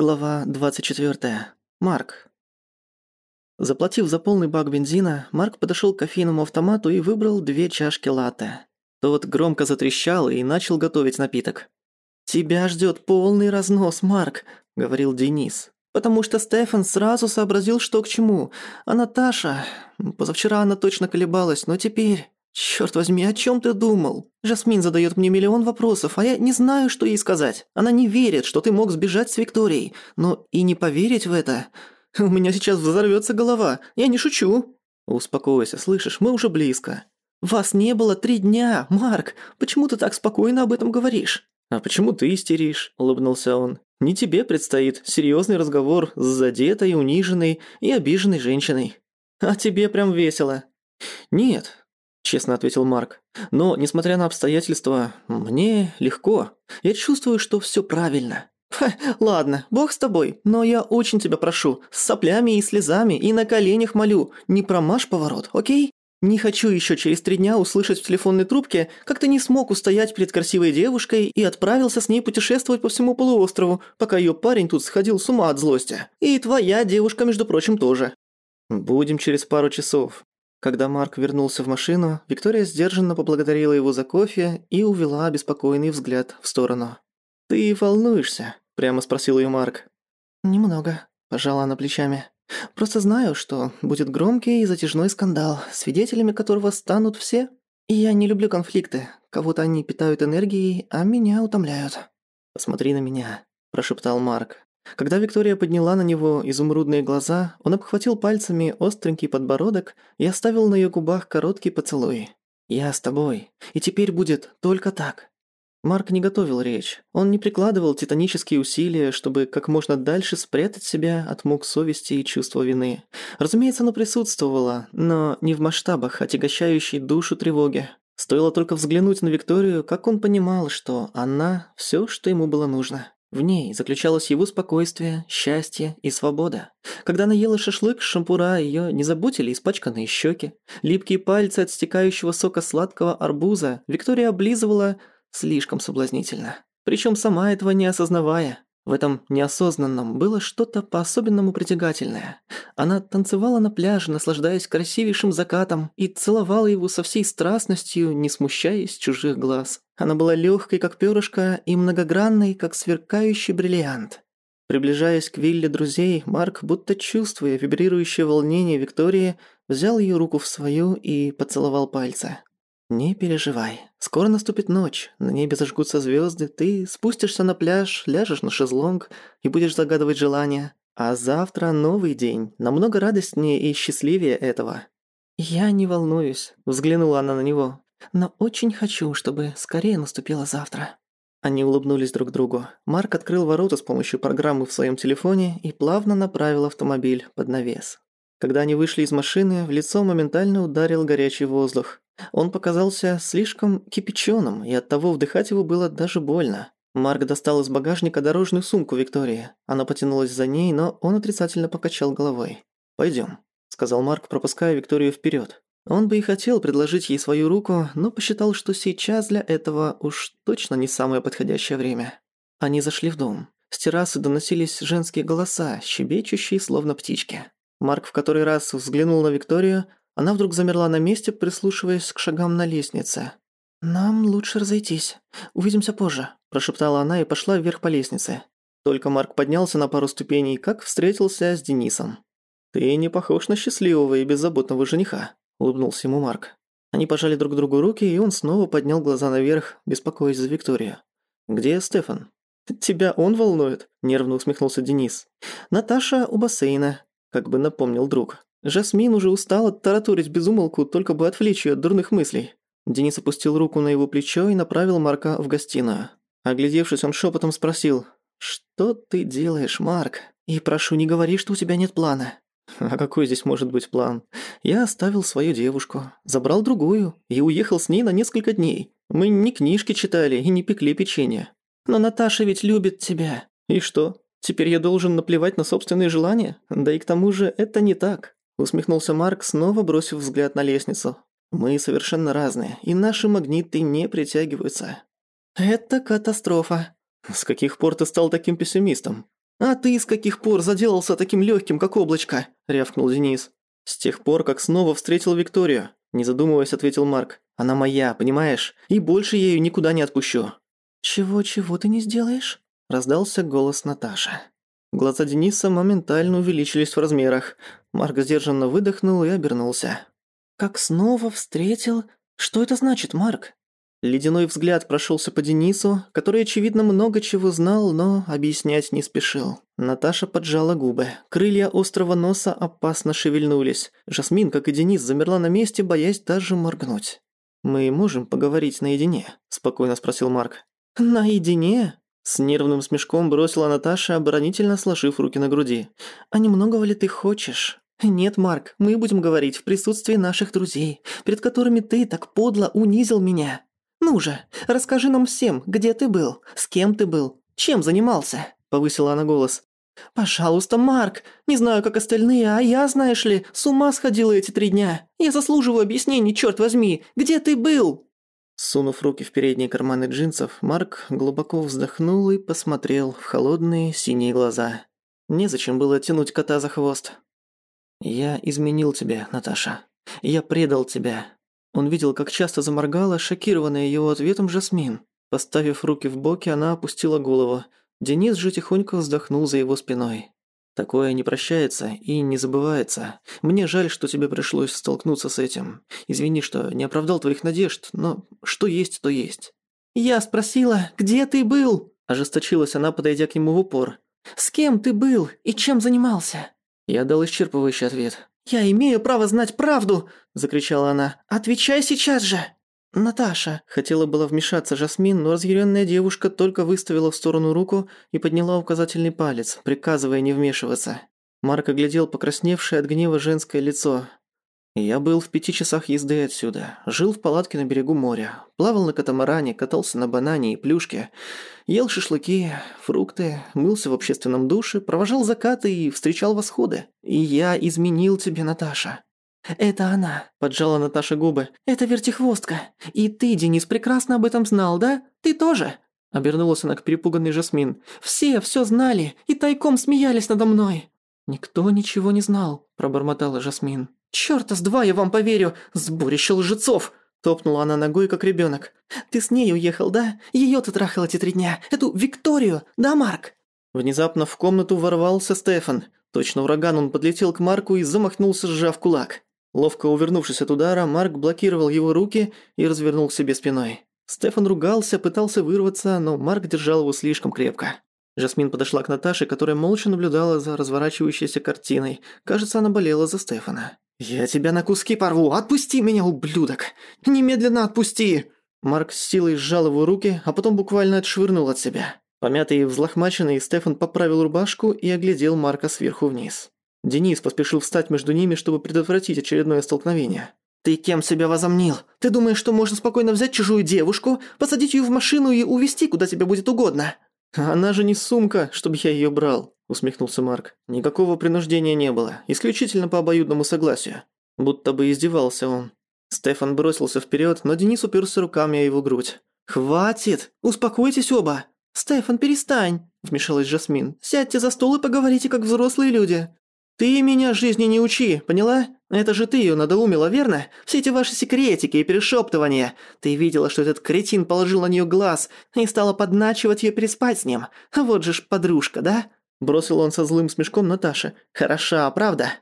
Глава 24. Марк. Заплатив за полный бак бензина, Марк подошёл к кофейному автомату и выбрал две чашки латте. Тот громко затрещал и начал готовить напиток. «Тебя ждёт полный разнос, Марк», — говорил Денис. «Потому что Стефан сразу сообразил, что к чему. А Наташа... Позавчера она точно колебалась, но теперь...» «Чёрт возьми, о чём ты думал? Жасмин задаёт мне миллион вопросов, а я не знаю, что ей сказать. Она не верит, что ты мог сбежать с Викторией. Но и не поверить в это... У меня сейчас взорвётся голова. Я не шучу». «Успокойся, слышишь, мы уже близко». «Вас не было три дня, Марк. Почему ты так спокойно об этом говоришь?» «А почему ты истеришь?» – улыбнулся он. «Не тебе предстоит серьёзный разговор с задетой, униженной и обиженной женщиной». «А тебе прям весело». «Нет, честно ответил Марк. Но, несмотря на обстоятельства, мне легко. Я чувствую, что все правильно. Ха, ладно, бог с тобой, но я очень тебя прошу, с соплями и слезами и на коленях молю, не промажь поворот, окей? Не хочу еще через три дня услышать в телефонной трубке, как ты не смог устоять перед красивой девушкой и отправился с ней путешествовать по всему полуострову, пока ее парень тут сходил с ума от злости. И твоя девушка, между прочим, тоже. Будем через пару часов. Когда Марк вернулся в машину, Виктория сдержанно поблагодарила его за кофе и увела обеспокоенный взгляд в сторону. «Ты волнуешься?» – прямо спросил ее Марк. «Немного», – пожала она плечами. «Просто знаю, что будет громкий и затяжной скандал, свидетелями которого станут все. И я не люблю конфликты. Кого-то они питают энергией, а меня утомляют». «Посмотри на меня», – прошептал Марк. Когда Виктория подняла на него изумрудные глаза, он обхватил пальцами остренький подбородок и оставил на ее губах короткий поцелуй. «Я с тобой, и теперь будет только так». Марк не готовил речь. Он не прикладывал титанические усилия, чтобы как можно дальше спрятать себя от мук совести и чувства вины. Разумеется, оно присутствовало, но не в масштабах, отягощающей душу тревоги. Стоило только взглянуть на Викторию, как он понимал, что она – все, что ему было нужно. В ней заключалось его спокойствие, счастье и свобода. Когда она ела шашлык, шампура ее не заботили испачканные щеки. Липкие пальцы от стекающего сока сладкого арбуза Виктория облизывала слишком соблазнительно. Причем сама этого не осознавая. В этом неосознанном было что-то по-особенному притягательное. Она танцевала на пляже, наслаждаясь красивейшим закатом, и целовала его со всей страстностью, не смущаясь чужих глаз. Она была легкой, как перышко, и многогранной, как сверкающий бриллиант. Приближаясь к вилле друзей, Марк, будто чувствуя вибрирующее волнение Виктории, взял ее руку в свою и поцеловал пальцы. «Не переживай. Скоро наступит ночь, на небе зажгутся звезды, ты спустишься на пляж, ляжешь на шезлонг и будешь загадывать желания. А завтра новый день, намного радостнее и счастливее этого». «Я не волнуюсь», — взглянула она на него. «Но очень хочу, чтобы скорее наступило завтра». Они улыбнулись друг другу. Марк открыл ворота с помощью программы в своем телефоне и плавно направил автомобиль под навес. Когда они вышли из машины, в лицо моментально ударил горячий воздух. Он показался слишком кипяченым, и оттого вдыхать его было даже больно. Марк достал из багажника дорожную сумку Виктории. Она потянулась за ней, но он отрицательно покачал головой. «Пойдём», — сказал Марк, пропуская Викторию вперед. Он бы и хотел предложить ей свою руку, но посчитал, что сейчас для этого уж точно не самое подходящее время. Они зашли в дом. С террасы доносились женские голоса, щебечущие, словно птички. Марк в который раз взглянул на Викторию, она вдруг замерла на месте, прислушиваясь к шагам на лестнице. «Нам лучше разойтись. Увидимся позже», – прошептала она и пошла вверх по лестнице. Только Марк поднялся на пару ступеней, как встретился с Денисом. «Ты не похож на счастливого и беззаботного жениха», – улыбнулся ему Марк. Они пожали друг другу руки, и он снова поднял глаза наверх, беспокоясь за Викторию. «Где Стефан?» «Тебя он волнует?» – нервно усмехнулся Денис. «Наташа у бассейна», – как бы напомнил друг. Жасмин уже устала тараторить безумолку, только бы отвлечь её от дурных мыслей. Денис опустил руку на его плечо и направил Марка в гостиную. Оглядевшись, он шепотом спросил, «Что ты делаешь, Марк? И прошу, не говори, что у тебя нет плана». «А какой здесь может быть план? Я оставил свою девушку, забрал другую и уехал с ней на несколько дней. Мы не книжки читали и не пекли печенье. Но Наташа ведь любит тебя. И что? Теперь я должен наплевать на собственные желания? Да и к тому же это не так. Усмехнулся Марк, снова бросив взгляд на лестницу. «Мы совершенно разные, и наши магниты не притягиваются». «Это катастрофа». «С каких пор ты стал таким пессимистом?» «А ты с каких пор заделался таким легким, как облачко?» – рявкнул Денис. «С тех пор, как снова встретил Викторию», – не задумываясь, ответил Марк. «Она моя, понимаешь? И больше ею никуда не отпущу». «Чего-чего ты не сделаешь?» – раздался голос Наташи. Глаза Дениса моментально увеличились в размерах. Марк сдержанно выдохнул и обернулся. «Как снова встретил? Что это значит, Марк?» Ледяной взгляд прошелся по Денису, который, очевидно, много чего знал, но объяснять не спешил. Наташа поджала губы. Крылья острого носа опасно шевельнулись. Жасмин, как и Денис, замерла на месте, боясь даже моргнуть. «Мы можем поговорить наедине?» – спокойно спросил Марк. «Наедине?» С нервным смешком бросила Наташа, оборонительно сложив руки на груди. «А немногого ли ты хочешь?» «Нет, Марк, мы будем говорить в присутствии наших друзей, перед которыми ты так подло унизил меня. «Ну же, расскажи нам всем, где ты был, с кем ты был, чем занимался?» – повысила она голос. «Пожалуйста, Марк, не знаю, как остальные, а я, знаешь ли, с ума сходила эти три дня. Я заслуживаю объяснений, черт возьми, где ты был?» Сунув руки в передние карманы джинсов, Марк глубоко вздохнул и посмотрел в холодные синие глаза. Незачем было тянуть кота за хвост. «Я изменил тебя, Наташа. Я предал тебя. Он видел, как часто заморгала, шокированная его ответом Жасмин. Поставив руки в боки, она опустила голову. Денис же тихонько вздохнул за его спиной. «Такое не прощается и не забывается. Мне жаль, что тебе пришлось столкнуться с этим. Извини, что не оправдал твоих надежд, но что есть, то есть». «Я спросила, где ты был?» Ожесточилась она, подойдя к нему в упор. «С кем ты был и чем занимался?» Я дал исчерпывающий ответ. «Я имею право знать правду!» – закричала она. «Отвечай сейчас же!» «Наташа!» – хотела было вмешаться Жасмин, но разъяренная девушка только выставила в сторону руку и подняла указательный палец, приказывая не вмешиваться. Марк оглядел покрасневшее от гнева женское лицо. Я был в пяти часах езды отсюда. Жил в палатке на берегу моря. Плавал на катамаране, катался на банане и плюшке. Ел шашлыки, фрукты, мылся в общественном душе, провожал закаты и встречал восходы. И я изменил тебе, Наташа. «Это она», – поджала Наташа губы. «Это вертихвостка. И ты, Денис, прекрасно об этом знал, да? Ты тоже?» Обернулась она к перепуганной Жасмин. «Все все знали и тайком смеялись надо мной». «Никто ничего не знал», – пробормотала Жасмин. «Чёрта с два я вам поверю! Сборище лжецов!» Топнула она ногой, как ребёнок. «Ты с ней уехал, да? Её ты трахал эти три дня. Эту Викторию, да, Марк?» Внезапно в комнату ворвался Стефан. Точно ураган он подлетел к Марку и замахнулся, сжав кулак. Ловко увернувшись от удара, Марк блокировал его руки и развернул к себе спиной. Стефан ругался, пытался вырваться, но Марк держал его слишком крепко. Жасмин подошла к Наташе, которая молча наблюдала за разворачивающейся картиной. Кажется, она болела за Стефана. «Я тебя на куски порву! Отпусти меня, ублюдок! Немедленно отпусти!» Марк с силой сжал его руки, а потом буквально отшвырнул от себя. Помятый и взлохмаченный, Стефан поправил рубашку и оглядел Марка сверху вниз. Денис поспешил встать между ними, чтобы предотвратить очередное столкновение. «Ты кем себя возомнил? Ты думаешь, что можно спокойно взять чужую девушку, посадить ее в машину и увезти, куда тебе будет угодно?» «Она же не сумка, чтобы я ее брал усмехнулся Марк. Никакого принуждения не было, исключительно по обоюдному согласию. Будто бы издевался он. Стефан бросился вперед, но Денис уперся руками о его грудь. «Хватит! Успокойтесь оба!» «Стефан, перестань!» – вмешалась Жасмин. «Сядьте за стол и поговорите, как взрослые люди!» «Ты меня жизни не учи, поняла? Это же ты её надоумила, верно? Все эти ваши секретики и перешептывания. Ты видела, что этот кретин положил на неё глаз и стала подначивать её переспать с ним. Вот же ж подружка, да? Бросил он со злым смешком Наташе. «Хороша, правда?»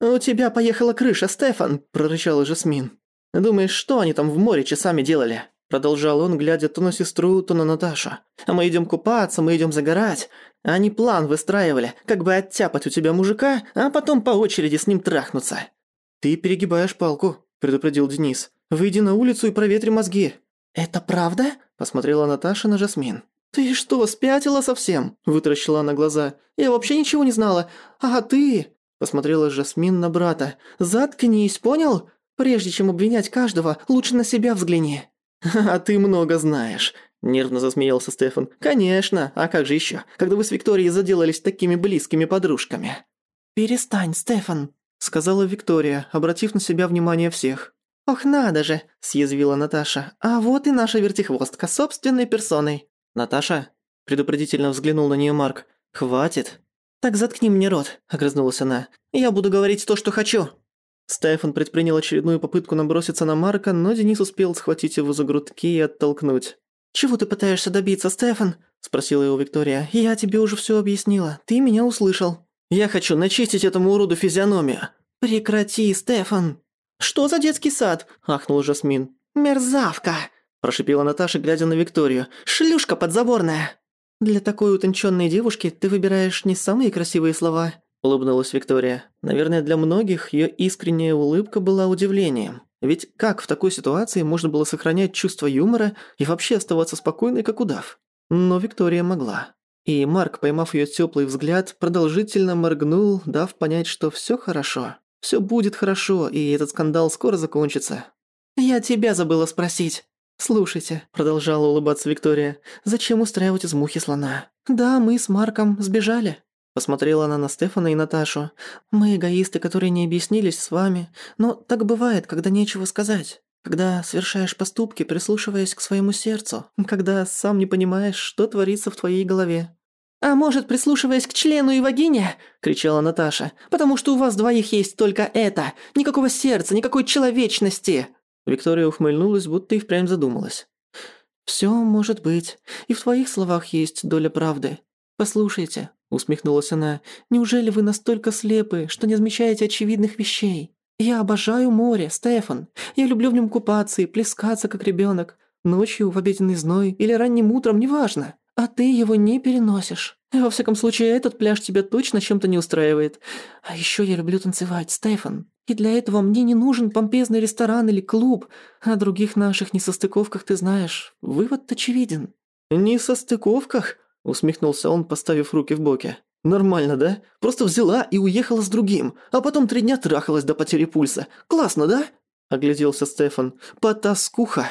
«У тебя поехала крыша, Стефан!» – прорычала Жасмин. «Думаешь, что они там в море часами делали?» Продолжал он, глядя то на сестру, то на Наташу. «А мы идем купаться, мы идем загорать. Они план выстраивали, как бы оттяпать у тебя мужика, а потом по очереди с ним трахнуться». «Ты перегибаешь палку», – предупредил Денис. «Выйди на улицу и проветри мозги». «Это правда?» – посмотрела Наташа на Жасмин. «Ты что, спятила совсем?» – вытаращила она глаза. «Я вообще ничего не знала. А ты?» – посмотрела Жасмин на брата. «Заткнись, понял? Прежде чем обвинять каждого, лучше на себя взгляни». «А ты много знаешь», – нервно засмеялся Стефан. «Конечно, а как же еще, когда вы с Викторией заделались такими близкими подружками?» «Перестань, Стефан», – сказала Виктория, обратив на себя внимание всех. «Ох, надо же!» – съязвила Наташа. «А вот и наша вертихвостка собственной персоной». «Наташа?» – предупредительно взглянул на нее Марк. «Хватит!» «Так заткни мне рот», – огрызнулась она. «Я буду говорить то, что хочу». Стефан предпринял очередную попытку наброситься на Марка, но Денис успел схватить его за грудки и оттолкнуть. «Чего ты пытаешься добиться, Стефан?» – спросила его Виктория. «Я тебе уже всё объяснила. Ты меня услышал. Я хочу начистить этому уроду физиономию». «Прекрати, Стефан!» «Что за детский сад?» – ахнул Жасмин. «Мерзавка!» – прошипела Наташа, глядя на Викторию. «Шлюшка подзаборная!» «Для такой утонченной девушки ты выбираешь не самые красивые слова», – улыбнулась Виктория. Наверное, для многих ее искренняя улыбка была удивлением. Ведь как в такой ситуации можно было сохранять чувство юмора и вообще оставаться спокойной, как удав? Но Виктория могла. И Марк, поймав ее теплый взгляд, продолжительно моргнул, дав понять, что все хорошо. Все будет хорошо, и этот скандал скоро закончится. «Я тебя забыла спросить». «Слушайте», – продолжала улыбаться Виктория, – «зачем устраивать из мухи слона? Да, мы с Марком сбежали. Посмотрела она на Стефана и Наташу. «Мы эгоисты, которые не объяснились с вами. Но так бывает, когда нечего сказать. Когда совершаешь поступки, прислушиваясь к своему сердцу. Когда сам не понимаешь, что творится в твоей голове». «А может, прислушиваясь к члену и вагине?» – кричала Наташа. «Потому что у вас двоих есть только это. Никакого сердца, никакой человечности!» Виктория ухмыльнулась, будто и впрямь задумалась. «Всё может быть. И в твоих словах есть доля правды. Послушайте, усмехнулась она. «Неужели вы настолько слепы, что не замечаете очевидных вещей? Я обожаю море, Стефан. Я люблю в нем купаться и плескаться, как ребенок. Ночью, в обеденный зной или ранним утром, неважно. А ты его не переносишь. Во всяком случае, этот пляж тебя точно чем-то не устраивает. А еще я люблю танцевать, Стефан. И для этого мне не нужен помпезный ресторан или клуб. О других наших несостыковках ты знаешь. Вывод очевиден». «Несостыковках?» Усмехнулся он, поставив руки в боки. «Нормально, да? Просто взяла и уехала с другим, а потом три дня трахалась до потери пульса. Классно, да?» Огляделся Стефан. «Потаскуха!»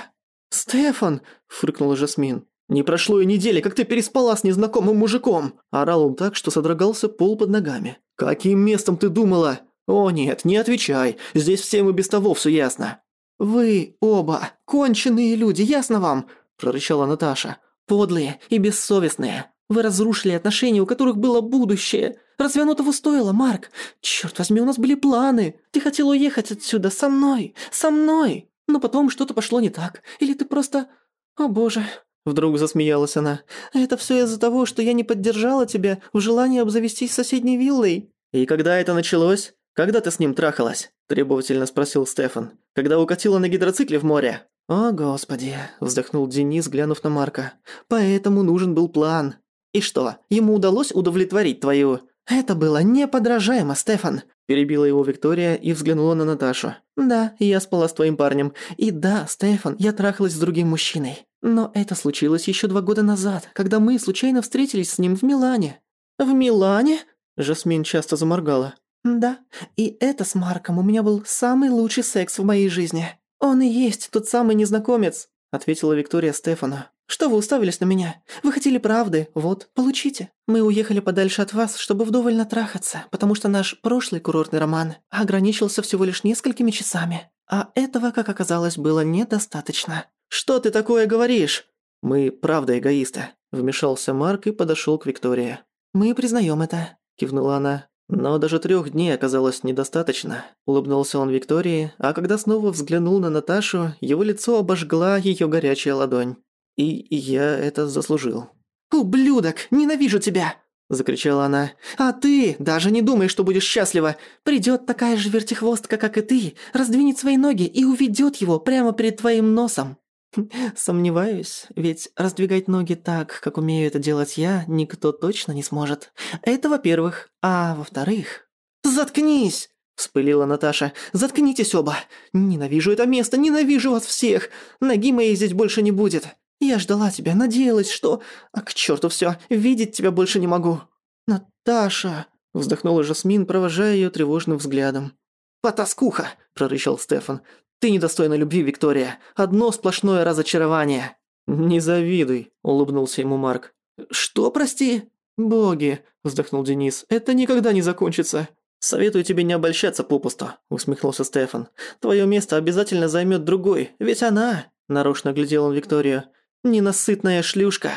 «Стефан!» – фыркнула Жасмин. «Не прошло и недели, как ты переспала с незнакомым мужиком!» Орал он так, что содрогался пол под ногами. «Каким местом ты думала?» «О нет, не отвечай, здесь всем и без того все ясно». «Вы оба конченые люди, ясно вам?» – прорычала Наташа. Подлые и бессовестные. Вы разрушили отношения, у которых было будущее. Разве оно того стоило, Марк? Черт возьми, у нас были планы. Ты хотел уехать отсюда со мной, со мной. Но потом что-то пошло не так. Или ты просто... О боже... Вдруг засмеялась она. «Это все из-за того, что я не поддержала тебя в желании обзавестись соседней виллой». «И когда это началось? Когда ты с ним трахалась?» Требовательно спросил Стефан. «Когда укатила на гидроцикле в море?» «О, Господи!» – вздохнул Денис, глянув на Марка. «Поэтому нужен был план. И что, ему удалось удовлетворить твою...» «Это было неподражаемо, Стефан!» – перебила его Виктория и взглянула на Наташу. «Да, я спала с твоим парнем. И да, Стефан, я трахалась с другим мужчиной. Но это случилось еще два года назад, когда мы случайно встретились с ним в Милане». «В Милане?» – Жасмин часто заморгала. «Да, и это с Марком у меня был самый лучший секс в моей жизни». «Он и есть тот самый незнакомец», — ответила Виктория Стефана. «Что вы уставились на меня? Вы хотели правды, вот, получите. Мы уехали подальше от вас, чтобы вдоволь натрахаться, потому что наш прошлый курортный роман ограничился всего лишь несколькими часами. А этого, как оказалось, было недостаточно». «Что ты такое говоришь?» «Мы правда эгоисты», — вмешался Марк и подошёл к Виктории. «Мы признаём это», — кивнула она. Но даже трех дней оказалось недостаточно. Улыбнулся он Виктории, а когда снова взглянул на Наташу, его лицо обожгла ее горячая ладонь. И я это заслужил. «Ублюдок! Ненавижу тебя!» – закричала она. «А ты даже не думай, что будешь счастлива! Придет такая же вертихвостка, как и ты, раздвинет свои ноги и уведет его прямо перед твоим носом!» Сомневаюсь, ведь раздвигать ноги так, как умею это делать я, никто точно не сможет. Это во-первых. А во-вторых... «Заткнись!» – вспылила Наташа. «Заткнитесь оба! Ненавижу это место, ненавижу вас всех! Ноги моей здесь больше не будет! Я ждала тебя, надеялась, что... А к черту все, видеть тебя больше не могу!» «Наташа!» – вздохнула Жасмин, провожая ее тревожным взглядом. «Потаскуха!» – прорычал Стефан. «Ты недостойна любви, Виктория. Одно сплошное разочарование». «Не завидуй», – улыбнулся ему Марк. «Что, прости?» «Боги», – вздохнул Денис, – «это никогда не закончится». «Советую тебе не обольщаться попусту», – усмехнулся Стефан. «Твое место обязательно займет другой, ведь она...» – нарочно глядел он Викторию. «Ненасытная шлюшка.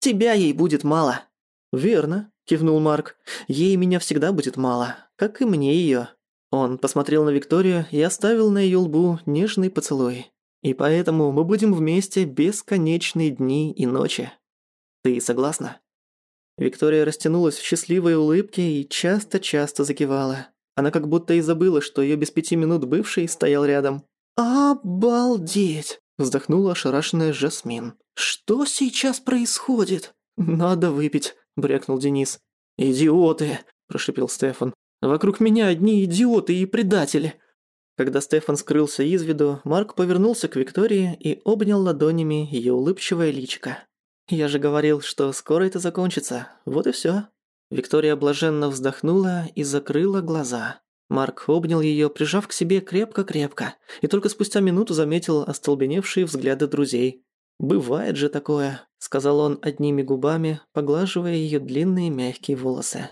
Тебя ей будет мало». «Верно», – кивнул Марк. «Ей меня всегда будет мало, как и мне её». Он посмотрел на Викторию и оставил на её лбу нежный поцелуй. «И поэтому мы будем вместе бесконечные дни и ночи. Ты согласна?» Виктория растянулась в счастливой улыбке и часто-часто закивала. Она как будто и забыла, что её без пяти минут бывший стоял рядом. «Обалдеть!» – вздохнула ошарашенная Жасмин. «Что сейчас происходит?» «Надо выпить», – брякнул Денис. «Идиоты!» – прошипел Стефан. «Вокруг меня одни идиоты и предатели!» Когда Стефан скрылся из виду, Марк повернулся к Виктории и обнял ладонями её улыбчивое личико. «Я же говорил, что скоро это закончится. Вот и всё». Виктория блаженно вздохнула и закрыла глаза. Марк обнял её, прижав к себе крепко-крепко, и только спустя минуту заметил остолбеневшие взгляды друзей. «Бывает же такое», — сказал он одними губами, поглаживая её длинные мягкие волосы.